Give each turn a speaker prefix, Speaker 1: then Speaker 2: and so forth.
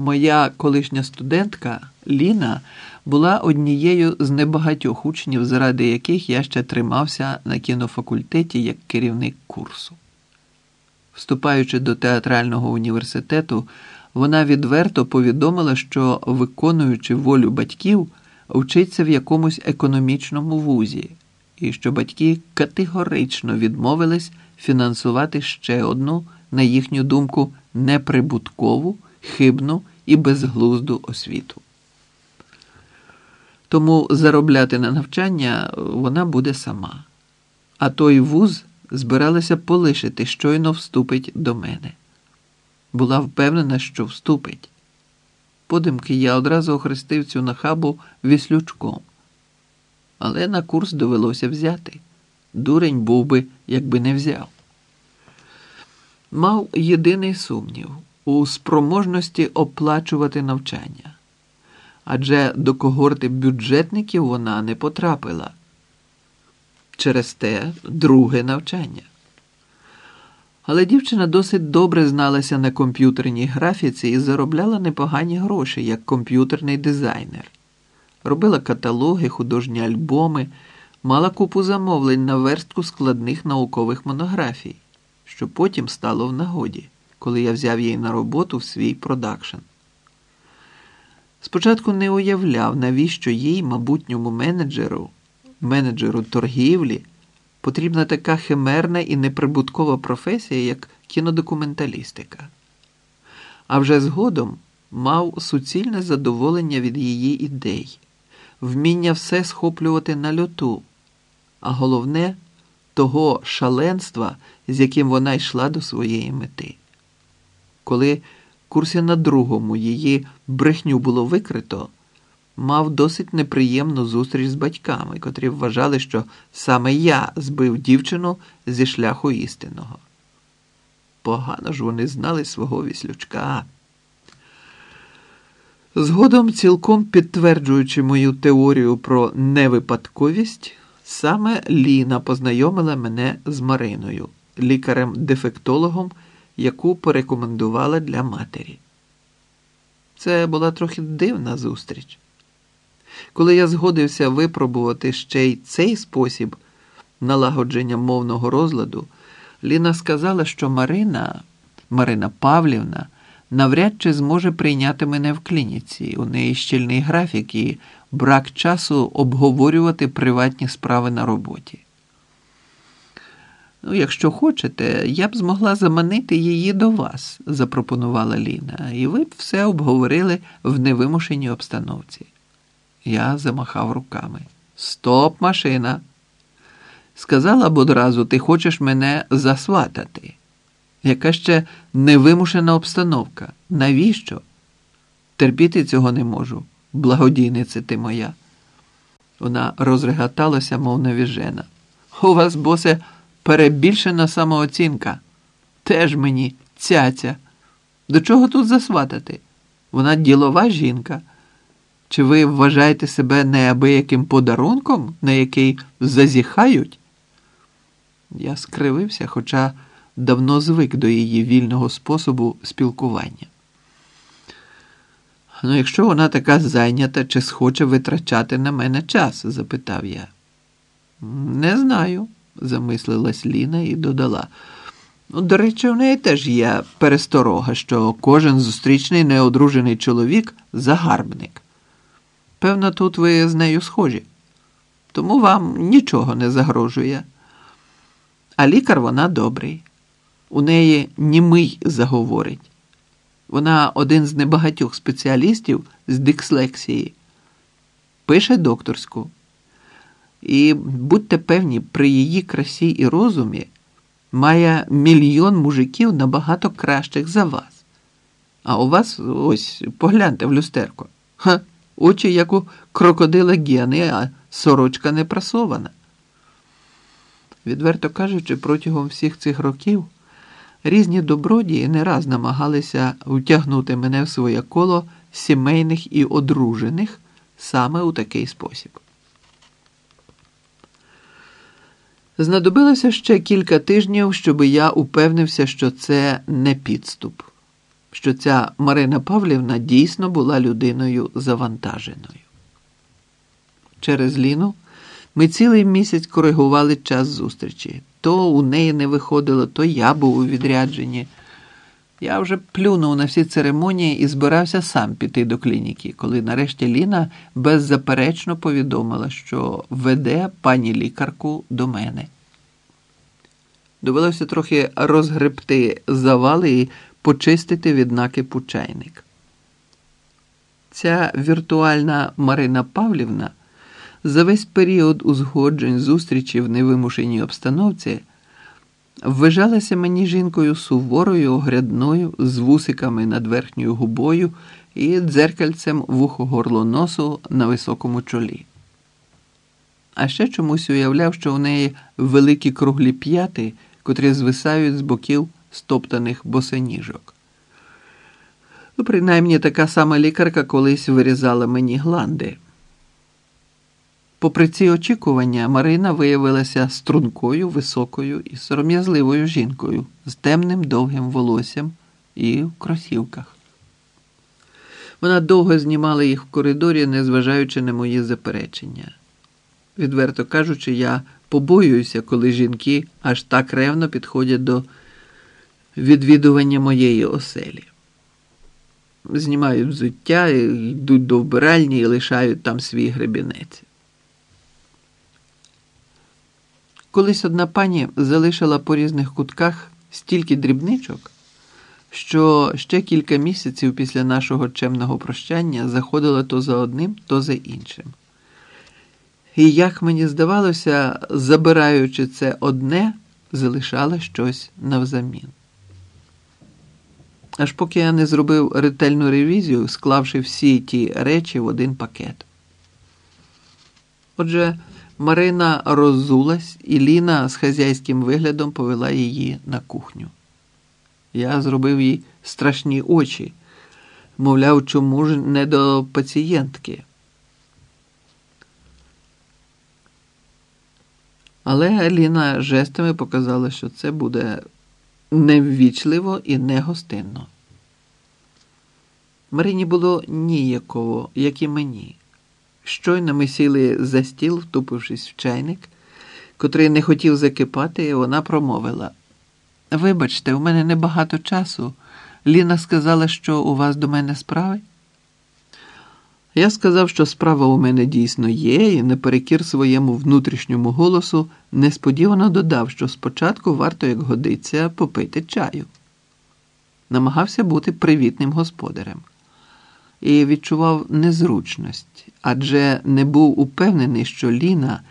Speaker 1: Моя колишня студентка Ліна була однією з небагатьох учнів, заради яких я ще тримався на кінофакультеті як керівник курсу. Вступаючи до театрального університету, вона відверто повідомила, що, виконуючи волю батьків, вчиться в якомусь економічному вузі, і що батьки категорично відмовились фінансувати ще одну, на їхню думку, неприбуткову, хибну і безглузду освіту. Тому заробляти на навчання вона буде сама. А той вуз збиралася полишити, щойно вступить до мене. Була впевнена, що вступить. Подимки я одразу охрестив цю нахабу віслючком. Але на курс довелося взяти. Дурень був би, якби не взяв. Мав єдиний сумнів у спроможності оплачувати навчання. Адже до когорти бюджетників вона не потрапила. Через те друге навчання. Але дівчина досить добре зналася на комп'ютерній графіці і заробляла непогані гроші як комп'ютерний дизайнер. Робила каталоги, художні альбоми, мала купу замовлень на верстку складних наукових монографій, що потім стало в нагоді, коли я взяв її на роботу в свій продакшн. Спочатку не уявляв, навіщо їй, мабутньому менеджеру, менеджеру торгівлі, потрібна така химерна і неприбуткова професія, як кінодокументалістика. А вже згодом мав суцільне задоволення від її ідей, вміння все схоплювати на льоту, а головне того шаленства, з яким вона йшла до своєї мети. Коли курсі на другому її брехню було викрито, мав досить неприємну зустріч з батьками, котрі вважали, що саме я збив дівчину зі шляху істинного. Погано ж вони знали свого віслючка. Згодом, цілком підтверджуючи мою теорію про невипадковість, саме Ліна познайомила мене з Мариною, лікарем-дефектологом яку порекомендувала для матері. Це була трохи дивна зустріч. Коли я згодився випробувати ще й цей спосіб налагодження мовного розладу, Ліна сказала, що Марина, Марина Павлівна, навряд чи зможе прийняти мене в клініці. У неї щільний графік і брак часу обговорювати приватні справи на роботі. Ну, якщо хочете, я б змогла заманити її до вас, запропонувала Ліна, і ви б все обговорили в невимушеній обстановці. Я замахав руками. Стоп, машина. Сказала б одразу, ти хочеш мене засватати. Яка ще невимушена обстановка? Навіщо? Терпіти цього не можу, благодійниця ти моя. Вона розрегаталася, мов навіжена. У вас, босе, перебільшена самооцінка. Теж мені цяця. До чого тут засватати? Вона ділова жінка. Чи ви вважаєте себе неабияким подарунком, на який зазіхають? Я скривився, хоча давно звик до її вільного способу спілкування. Ну, якщо вона така зайнята, чи схоче витрачати на мене час? запитав я. Не знаю замислилась Ліна і додала. Ну, до речі, в неї теж є пересторога, що кожен зустрічний неодружений чоловік загарбник. Певно, тут ви з нею схожі, тому вам нічого не загрожує. А лікар вона добрий. У неї німий заговорить. Вона один з небагатьох спеціалістів з дикслексії. Пише докторську. І будьте певні, при її красі і розумі має мільйон мужиків набагато кращих за вас. А у вас ось погляньте в люстерко. Ха, очі, як у крокодила гени, а сорочка не прасована. Відверто кажучи, протягом всіх цих років різні добродії не раз намагалися втягнути мене в своє коло сімейних і одружених саме у такий спосіб. Знадобилося ще кілька тижнів, щоб я упевнився, що це не підступ. що ця Марина Павлівна дійсно була людиною завантаженою. Через Ліну ми цілий місяць коригували час зустрічі. То у неї не виходило, то я був у відрядженні. Я вже плюнув на всі церемонії і збирався сам піти до клініки, коли нарешті Ліна беззаперечно повідомила, що веде пані лікарку до мене. Довелося трохи розгребти завали і почистити від накипу. Ця віртуальна Марина Павлівна за весь період узгоджень зустрічі в невимушеній обстановці вважалася мені жінкою суворою, огрядною, з вусиками над верхньою губою і дзеркальцем вухо горло носу на високому чолі. А ще чомусь уявляв, що у неї великі круглі п'яти, котрі звисають з боків стоптаних босоніжок. Ну, принаймні така сама лікарка колись вирізала мені гланди. Попри ці очікування, Марина виявилася стрункою, високою і сором'язливою жінкою з темним довгим волоссям і в кросівках. Вона довго знімала їх в коридорі, незважаючи на мої заперечення. Відверто кажучи, я побоююся, коли жінки аж так ревно підходять до відвідування моєї оселі. Знімають взуття, йдуть до вбиральні і лишають там свій гребінець. Колись одна пані залишила по різних кутках стільки дрібничок, що ще кілька місяців після нашого чемного прощання заходила то за одним, то за іншим. І, як мені здавалося, забираючи це одне, залишала щось навзамін. Аж поки я не зробив ретельну ревізію, склавши всі ті речі в один пакет. Отже, Марина роззулась, і Ліна з хазяйським виглядом повела її на кухню. Я зробив їй страшні очі, мовляв, чому ж не до пацієнтки. Але Ліна жестами показала, що це буде неввічливо і негостинно. Марині було ніяково, як і мені. Щойно ми сіли за стіл, втупившись в чайник, котрий не хотів закипати, і вона промовила: Вибачте, у мене небагато часу. Ліна сказала, що у вас до мене справи. Я сказав, що справа у мене дійсно є, і наперекір своєму внутрішньому голосу несподівано додав, що спочатку варто, як годиться, попити чаю. Намагався бути привітним господарем і відчував незручність, адже не був упевнений, що Ліна